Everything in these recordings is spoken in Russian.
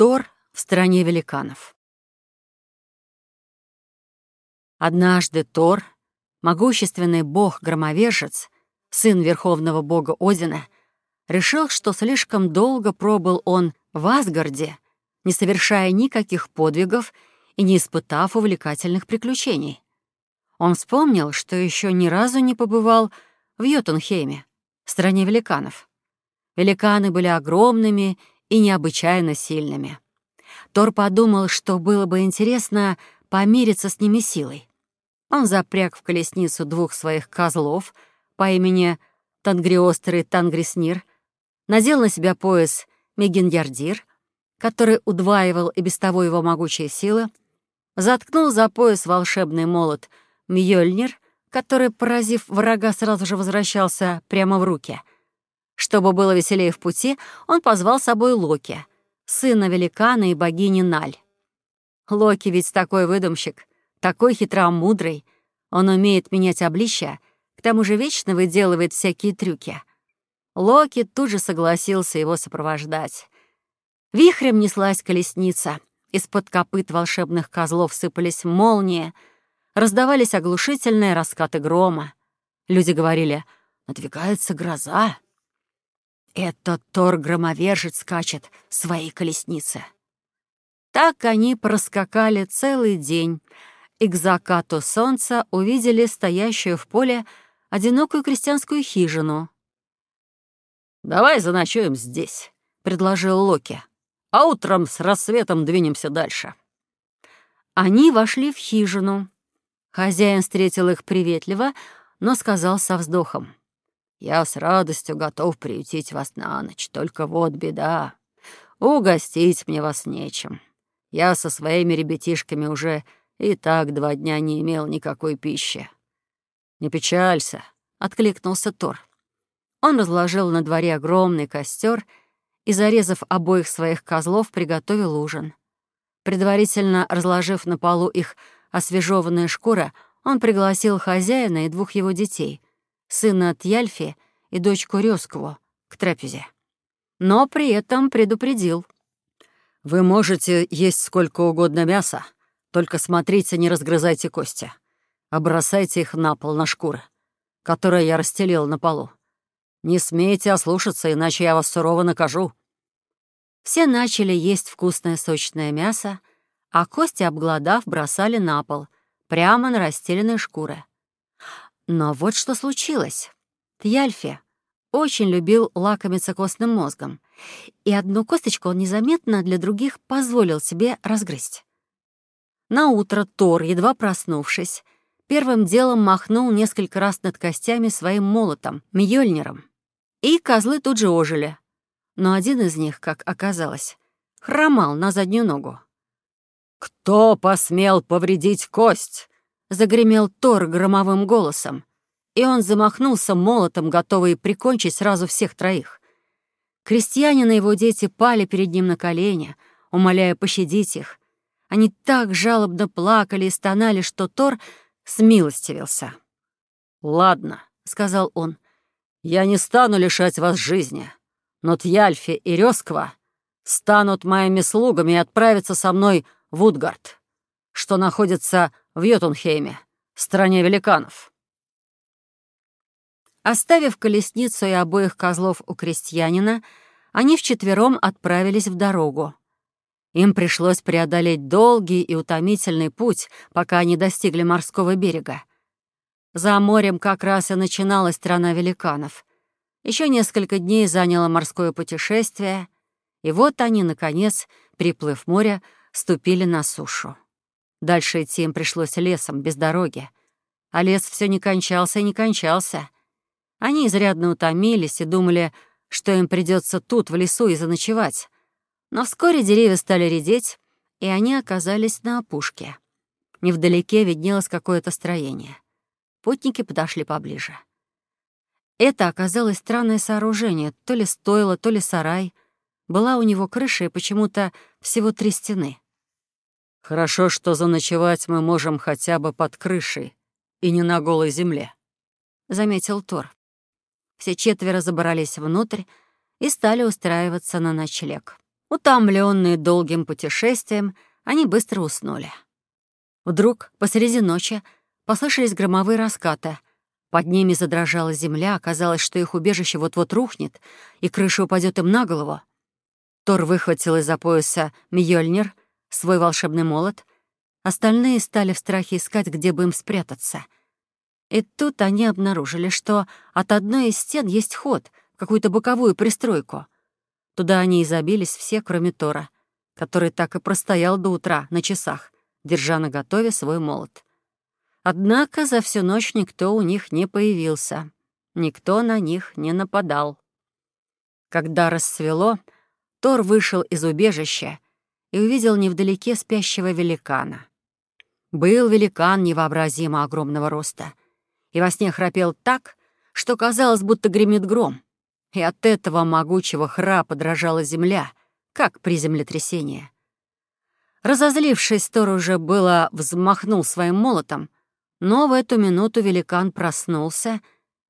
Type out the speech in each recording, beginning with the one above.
Тор в стране великанов. Однажды Тор, могущественный бог-громовержец, сын верховного бога Одина, решил, что слишком долго пробыл он в Асгарде, не совершая никаких подвигов и не испытав увлекательных приключений. Он вспомнил, что еще ни разу не побывал в Йотунхейме, стране великанов. Великаны были огромными и необычайно сильными. Тор подумал, что было бы интересно помириться с ними силой. Он запряг в колесницу двух своих козлов по имени Тангриостер и Тангриснир, надел на себя пояс Мегиньярдир, который удваивал и без того его могучие силы, заткнул за пояс волшебный молот Мьёльнир, который, поразив врага, сразу же возвращался прямо в руки — чтобы было веселее в пути, он позвал с собой Локи, сына великана и богини Наль. Локи ведь такой выдумщик, такой хитромудрый. Он умеет менять обличья, к тому же вечно выделывает всякие трюки. Локи тут же согласился его сопровождать. Вихрем неслась колесница. Из-под копыт волшебных козлов сыпались молнии, раздавались оглушительные раскаты грома. Люди говорили «Надвигается гроза». Это Тор-громовержец скачет в своей колеснице. Так они проскакали целый день, и к закату солнца увидели стоящую в поле одинокую крестьянскую хижину. «Давай заночуем здесь», — предложил Локи, «а утром с рассветом двинемся дальше». Они вошли в хижину. Хозяин встретил их приветливо, но сказал со вздохом. Я с радостью готов приютить вас на ночь, только вот беда. Угостить мне вас нечем. Я со своими ребятишками уже и так два дня не имел никакой пищи. «Не печалься», — откликнулся Тор. Он разложил на дворе огромный костер и, зарезав обоих своих козлов, приготовил ужин. Предварительно разложив на полу их освежеванные шкуры, он пригласил хозяина и двух его детей — сына Тьяльфи и дочку Рёскову, к трапезе. Но при этом предупредил. «Вы можете есть сколько угодно мяса, только смотрите, не разгрызайте кости, а бросайте их на пол, на шкуры, которые я расстелил на полу. Не смейте ослушаться, иначе я вас сурово накажу». Все начали есть вкусное сочное мясо, а кости, обглодав, бросали на пол, прямо на расстеленные шкуры. Но вот что случилось. Тьяльфи очень любил лакомиться костным мозгом, и одну косточку он незаметно для других позволил себе разгрызть. На утро Тор, едва проснувшись, первым делом махнул несколько раз над костями своим молотом, Мьёльниром. И козлы тут же ожили. Но один из них, как оказалось, хромал на заднюю ногу. «Кто посмел повредить кость?» Загремел Тор громовым голосом, и он замахнулся молотом, готовый прикончить сразу всех троих. Крестьянин и его дети пали перед ним на колени, умоляя пощадить их. Они так жалобно плакали и стонали, что Тор смилостивился. «Ладно», — сказал он, — «я не стану лишать вас жизни, но Тьяльфи и Рёсква станут моими слугами и отправятся со мной в Утгард, что находится в Йотунхейме, стране великанов. Оставив колесницу и обоих козлов у крестьянина, они вчетвером отправились в дорогу. Им пришлось преодолеть долгий и утомительный путь, пока они достигли морского берега. За морем как раз и начиналась страна великанов. Еще несколько дней заняло морское путешествие, и вот они, наконец, приплыв море, ступили на сушу. Дальше идти им пришлось лесом, без дороги. А лес все не кончался и не кончался. Они изрядно утомились и думали, что им придется тут, в лесу, и заночевать. Но вскоре деревья стали редеть, и они оказались на опушке. Невдалеке виднелось какое-то строение. Путники подошли поближе. Это оказалось странное сооружение, то ли стойло, то ли сарай. Была у него крыша и почему-то всего три стены. Хорошо, что заночевать мы можем хотя бы под крышей и не на голой земле», — заметил Тор. Все четверо забрались внутрь и стали устраиваться на ночлег. Утомленные долгим путешествием, они быстро уснули. Вдруг, посреди ночи, послышались громовые раскаты. Под ними задрожала земля, оказалось, что их убежище вот-вот рухнет, и крыша упадет им на голову. Тор выхватил из-за пояса Мьёльнир, свой волшебный молот. Остальные стали в страхе искать, где бы им спрятаться. И тут они обнаружили, что от одной из стен есть ход, какую-то боковую пристройку. Туда они и забились все, кроме Тора, который так и простоял до утра на часах, держа на готове свой молот. Однако за всю ночь никто у них не появился. Никто на них не нападал. Когда рассвело, Тор вышел из убежища и увидел невдалеке спящего великана. Был великан невообразимо огромного роста и во сне храпел так, что казалось, будто гремит гром. И от этого могучего храпа дрожала земля, как при землетрясении. Разозлившись, Тор уже было взмахнул своим молотом, но в эту минуту великан проснулся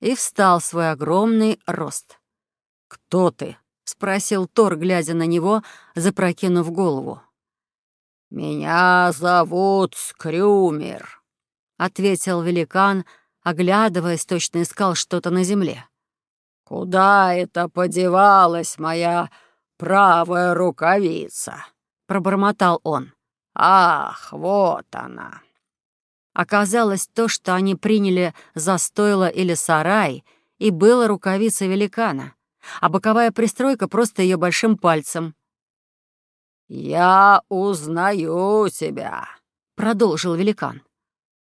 и встал в свой огромный рост. «Кто ты?» — спросил Тор, глядя на него, запрокинув голову. «Меня зовут Скрюмер», — ответил великан, оглядываясь, точно искал что-то на земле. «Куда это подевалась моя правая рукавица?» — пробормотал он. «Ах, вот она!» Оказалось, то, что они приняли за стойло или сарай, и было рукавицей великана — а боковая пристройка просто ее большим пальцем. «Я узнаю тебя», — продолжил великан.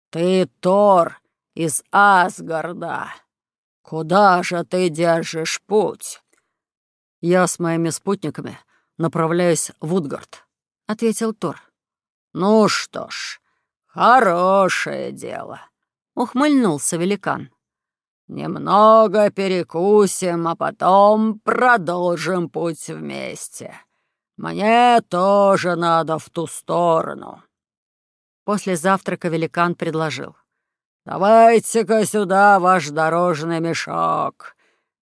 «Ты Тор из Асгарда. Куда же ты держишь путь?» «Я с моими спутниками направляюсь в Утгард», — ответил Тор. «Ну что ж, хорошее дело», — ухмыльнулся великан. «Немного перекусим, а потом продолжим путь вместе. Мне тоже надо в ту сторону». После завтрака великан предложил. «Давайте-ка сюда ваш дорожный мешок.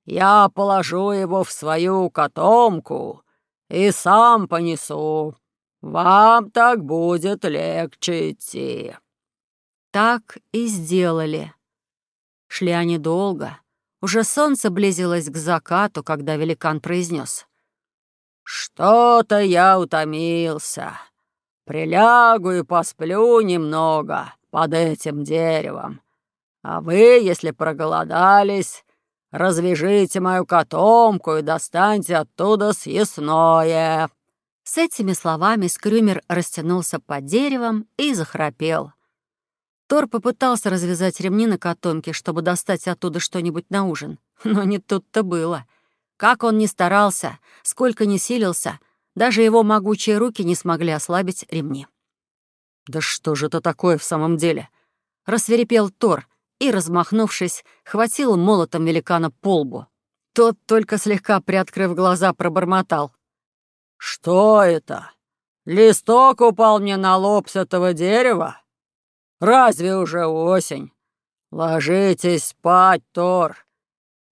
Я положу его в свою котомку и сам понесу. Вам так будет легче идти». Так и сделали. Шли они долго. Уже солнце близилось к закату, когда великан произнес. «Что-то я утомился. Прилягу и посплю немного под этим деревом. А вы, если проголодались, развяжите мою котомку и достаньте оттуда съестное». С этими словами Скрюмер растянулся под деревом и захрапел. Тор попытался развязать ремни на котомке, чтобы достать оттуда что-нибудь на ужин. Но не тут-то было. Как он ни старался, сколько ни силился, даже его могучие руки не смогли ослабить ремни. «Да что же это такое в самом деле?» Рассверепел Тор и, размахнувшись, хватил молотом великана по лбу. Тот, только слегка приоткрыв глаза, пробормотал. «Что это? Листок упал мне на лоб с этого дерева?» Разве уже осень? Ложитесь спать, Тор.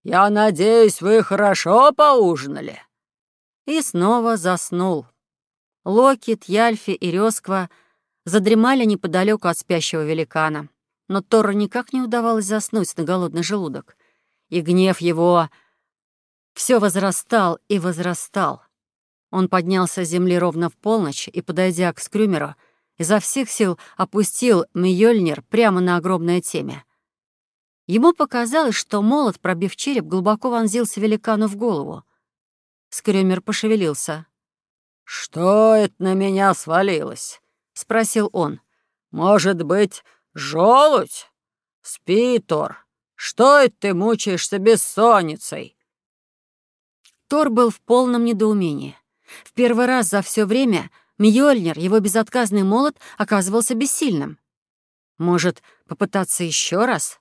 Я надеюсь, вы хорошо поужинали?» И снова заснул. Локи, Тьяльфи и Рёсква задремали неподалеку от спящего великана. Но Тору никак не удавалось заснуть на голодный желудок. И гнев его все возрастал и возрастал. Он поднялся с земли ровно в полночь и, подойдя к Скрюмеру, изо всех сил опустил Мьёльнир прямо на огромное темя. Ему показалось, что молот, пробив череп, глубоко вонзился великану в голову. Скрёмер пошевелился. «Что это на меня свалилось?» — спросил он. «Может быть, желудь? Спи, Тор. Что это ты мучаешься бессонницей?» Тор был в полном недоумении. В первый раз за все время Мьёльнир, его безотказный молот, оказывался бессильным. Может, попытаться еще раз?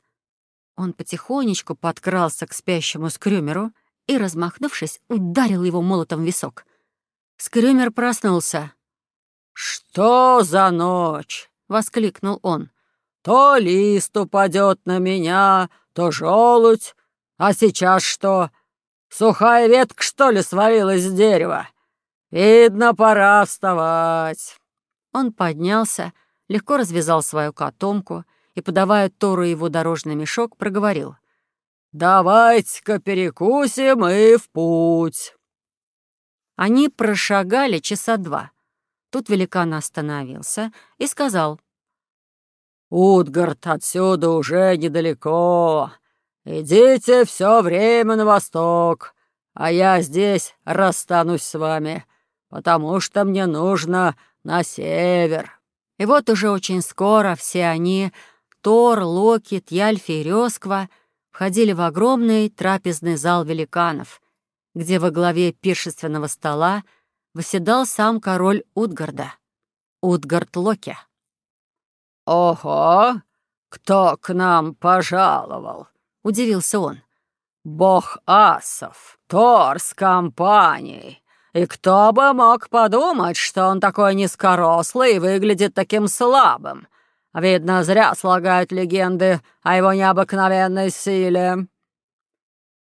Он потихонечку подкрался к спящему Скрюмеру и, размахнувшись, ударил его молотом в висок. Скрюмер проснулся. «Что за ночь?» — воскликнул он. «То лист упадет на меня, то желудь. А сейчас что? Сухая ветка, что ли, свалилась с дерева? Видно, пора вставать». Он поднялся, легко развязал свою котомку и, подавая Тору его дорожный мешок, проговорил. «Давайте-ка перекусим и в путь». Они прошагали часа два. Тут великан остановился и сказал. «Утгард отсюда уже недалеко. Идите все время на восток, а я здесь расстанусь с вами, потому что мне нужно на север». И вот уже очень скоро все они, Тор, Локи, Тьяльфи и Рёсква, входили в огромный трапезный зал великанов, где во главе пиршественного стола восседал сам король Утгарда, Утгард Локи. «Ого! Кто к нам пожаловал?» — удивился он. «Бог асов, Тор с компанией. И кто бы мог подумать, что он такой низкорослый и выглядит таким слабым? Видно, зря слагают легенды о его необыкновенной силе».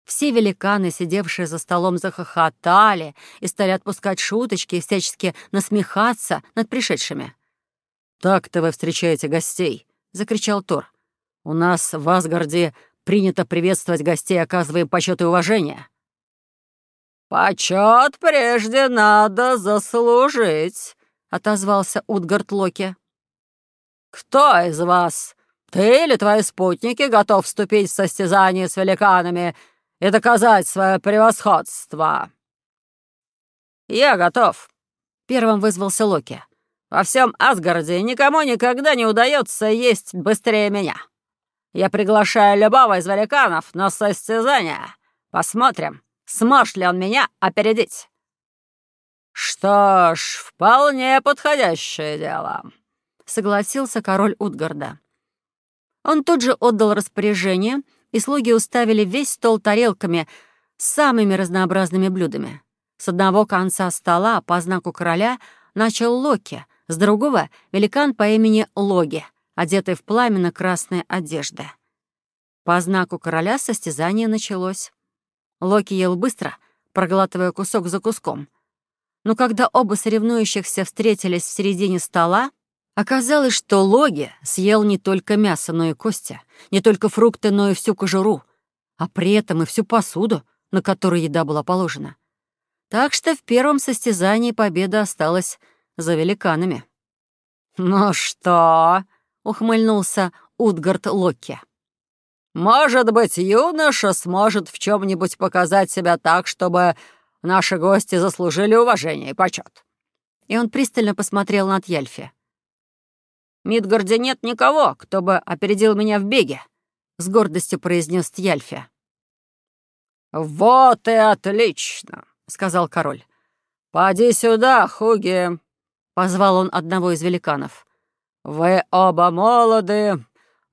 Все великаны, сидевшие за столом, захохотали и стали отпускать шуточки и всячески насмехаться над пришедшими. «Так-то вы встречаете гостей», — закричал Тор. «У нас в Асгарде принято приветствовать гостей, оказываем почет и уважение». «Почет прежде надо заслужить», — отозвался Утгард Локи. «Кто из вас, ты или твои спутники, готов вступить в состязание с великанами и доказать свое превосходство?» «Я готов», — первым вызвался Локи. «Во всем Асгарде никому никогда не удается есть быстрее меня. Я приглашаю любого из великанов на состязание. Посмотрим, Сможет ли он меня опередить?» «Что ж, вполне подходящее дело», — согласился король Утгарда. Он тут же отдал распоряжение, и слуги уставили весь стол тарелками с самыми разнообразными блюдами. С одного конца стола по знаку короля начал Локи, с другого — великан по имени Логи, одетый в пламенно-красные одежды. По знаку короля состязание началось. Локи ел быстро, проглатывая кусок за куском. Но когда оба соревнующихся встретились в середине стола, оказалось, что Логи съел не только мясо, но и кости, не только фрукты, но и всю кожуру, а при этом и всю посуду, на которую еда была положена. Так что в первом состязании победа осталась за великанами. «Ну что?» — ухмыльнулся Утгард Локи. Может быть, юноша сможет в чем-нибудь показать себя так, чтобы наши гости заслужили уважение и почет. И он пристально посмотрел на Тьяльфи. «В Мидгарде нет никого, кто бы опередил меня в беге», — с гордостью произнес Тьяльфи. «Вот и отлично», — сказал король. «Поди сюда, Хуги», — позвал он одного из великанов. «Вы оба молоды,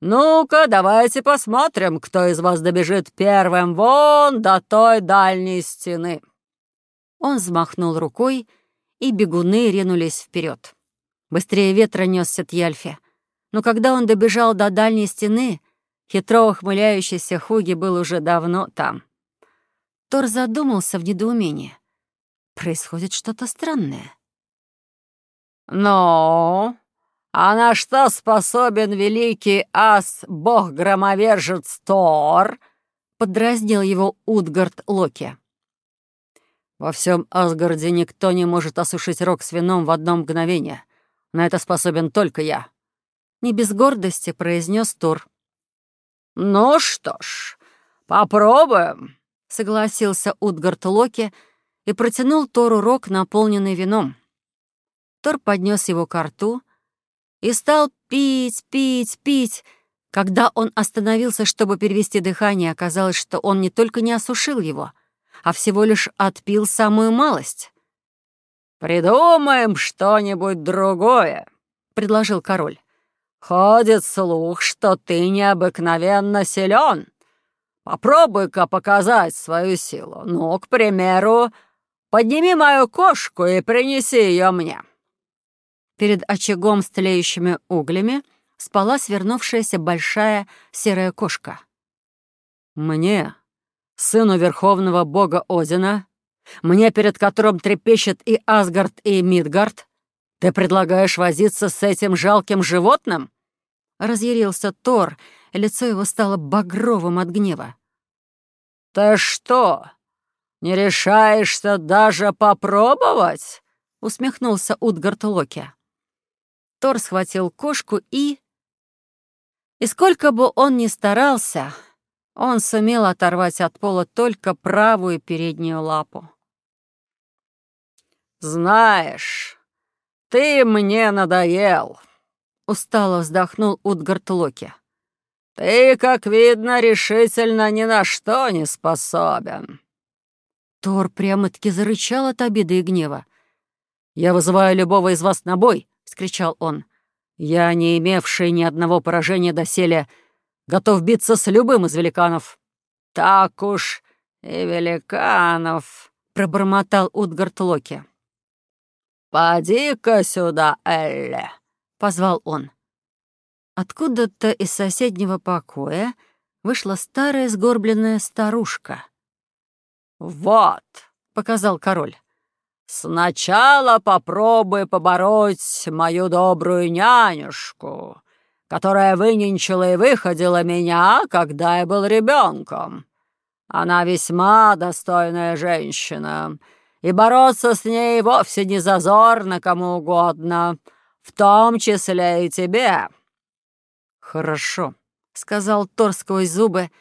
«Ну-ка, давайте посмотрим, кто из вас добежит первым вон до той дальней стены». Он взмахнул рукой, и бегуны ринулись вперед. Быстрее ветра несся Тьяльфи. Но когда он добежал до дальней стены, хитро ухмыляющийся Хуги был уже давно там. Тор задумался в недоумении. Происходит что-то странное. «Но а на что способен великий ас, бог-громовержец Тор?» — подразнил его Утгард Локи. «Во всем Асгарде никто не может осушить рог с вином в одно мгновение. На это способен только я». Не без гордости произнес Тор. «Ну что ж, попробуем», — согласился Утгард Локи и протянул Тору рог, наполненный вином. Тор поднес его к рту, и стал пить, пить, пить. Когда он остановился, чтобы перевести дыхание, оказалось, что он не только не осушил его, а всего лишь отпил самую малость. «Придумаем что-нибудь другое», — предложил король. «Ходит слух, что ты необыкновенно силен. Попробуй-ка показать свою силу. Ну, к примеру, подними мою кошку и принеси ее мне». Перед очагом с тлеющими углями спала свернувшаяся большая серая кошка. «Мне, сыну верховного бога Одина, Мне, перед которым трепещет и Асгард, и Мидгард, ты предлагаешь возиться с этим жалким животным?» Разъярился Тор, и лицо его стало багровым от гнева. «Ты что, не решаешься даже попробовать?» — усмехнулся Утгард Локи. Тор схватил кошку и... И сколько бы он ни старался, он сумел оторвать от пола только правую переднюю лапу. «Знаешь, ты мне надоел», — устало вздохнул Утгард Локи. «Ты, как видно, решительно ни на что не способен». Тор прямо-таки зарычал от обиды и гнева. «Я вызываю любого из вас на бой!» — вскричал он. «Я, не имевший ни одного поражения доселе, готов биться с любым из великанов». «Так уж и великанов!» — пробормотал Утгард Локи. «Поди-ка сюда, Элли!» — позвал он. Откуда-то из соседнего покоя вышла старая сгорбленная старушка. «Вот», — показал король, — «сначала попробуй побороть мою добрую нянюшку, которая выненчила и выходила меня, когда я был ребенком. Она весьма достойная женщина» и бороться с ней вовсе не зазорно кому угодно, в том числе и тебе». «Хорошо», — сказал Тор сквозь зубы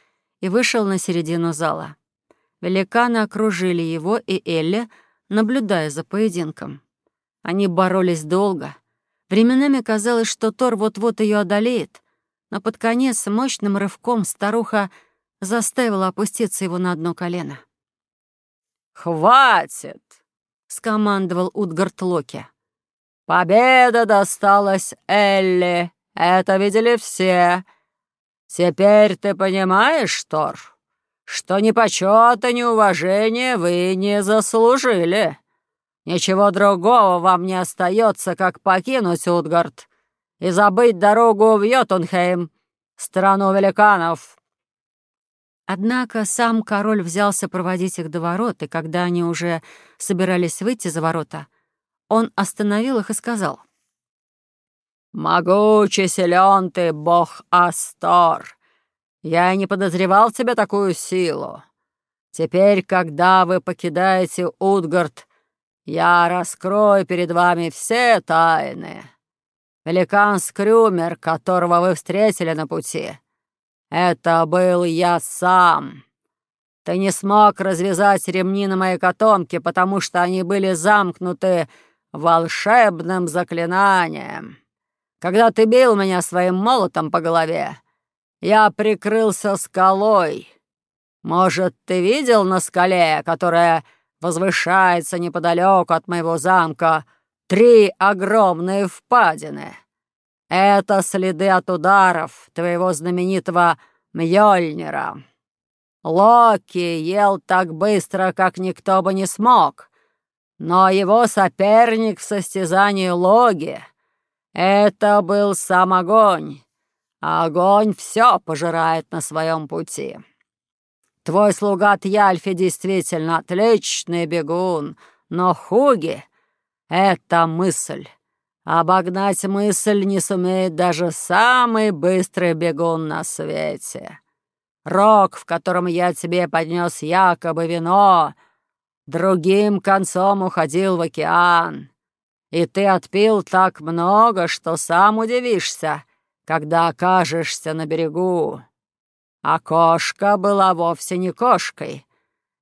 и вышел на середину зала. Великаны окружили его и Элли, наблюдая за поединком. Они боролись долго. Временами казалось, что Тор вот-вот ее одолеет, но под конец мощным рывком старуха заставила опуститься его на одно колено. «Хватит!» — скомандовал Утгард Локи. «Победа досталась Элли, это видели все. Теперь ты понимаешь, Тор, что ни почета, ни уважения вы не заслужили. Ничего другого вам не остается, как покинуть Утгард и забыть дорогу в Йотунхейм, страну великанов». Однако сам король взялся проводить их до ворот, и когда они уже собирались выйти за ворота, он остановил их и сказал. «Могучий силен ты, бог Астор! Я и не подозревал в тебе такую силу. Теперь, когда вы покидаете Утгард, я раскрою перед вами все тайны. Великан Скрюмер, которого вы встретили на пути, «Это был я сам. Ты не смог развязать ремни на моей котомке, потому что они были замкнуты волшебным заклинанием. Когда ты бил меня своим молотом по голове, я прикрылся скалой. Может, ты видел на скале, которая возвышается неподалеку от моего замка, три огромные впадины?» Это следы от ударов твоего знаменитого Мьёльнира. Локи ел так быстро, как никто бы не смог, но его соперник в состязании Логи — это был сам огонь. Огонь все пожирает на своем пути. Твой слуга Тьяльфи действительно отличный бегун, но Хуги — это мысль. Обогнать мысль не сумеет даже самый быстрый бегун на свете. Рог, в котором я тебе поднес якобы вино, другим концом уходил в океан. И ты отпил так много, что сам удивишься, когда окажешься на берегу. А кошка была вовсе не кошкой.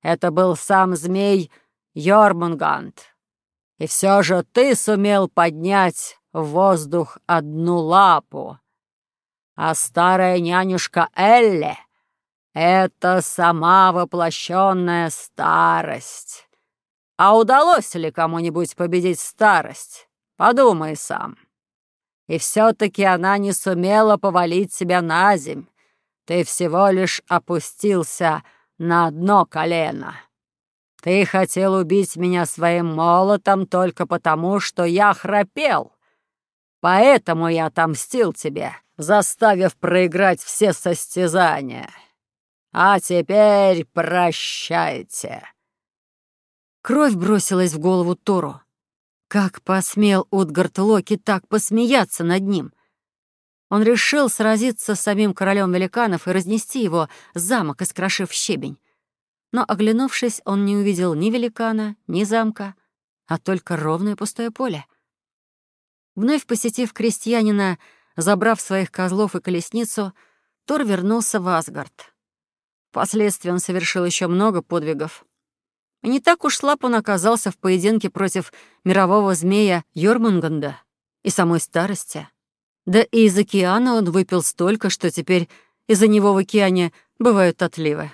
Это был сам змей Йормунгант. И все же ты сумел поднять в воздух одну лапу. А старая нянюшка Элли — это сама воплощенная старость. А удалось ли кому-нибудь победить старость? Подумай сам. И все-таки она не сумела повалить себя на земь. Ты всего лишь опустился на одно колено. Ты хотел убить меня своим молотом только потому, что я храпел. Поэтому я отомстил тебе, заставив проиграть все состязания. А теперь прощайте». Кровь бросилась в голову Тору. Как посмел Утгард Локи так посмеяться над ним? Он решил сразиться с самим королем великанов и разнести его замок, искрошив щебень. Но, оглянувшись, он не увидел ни великана, ни замка, а только ровное пустое поле. Вновь посетив крестьянина, забрав своих козлов и колесницу, Тор вернулся в Асгард. Впоследствии он совершил еще много подвигов. И не так уж слаб он оказался в поединке против мирового змея Йормунганда и самой старости. Да и из океана он выпил столько, что теперь из-за него в океане бывают отливы.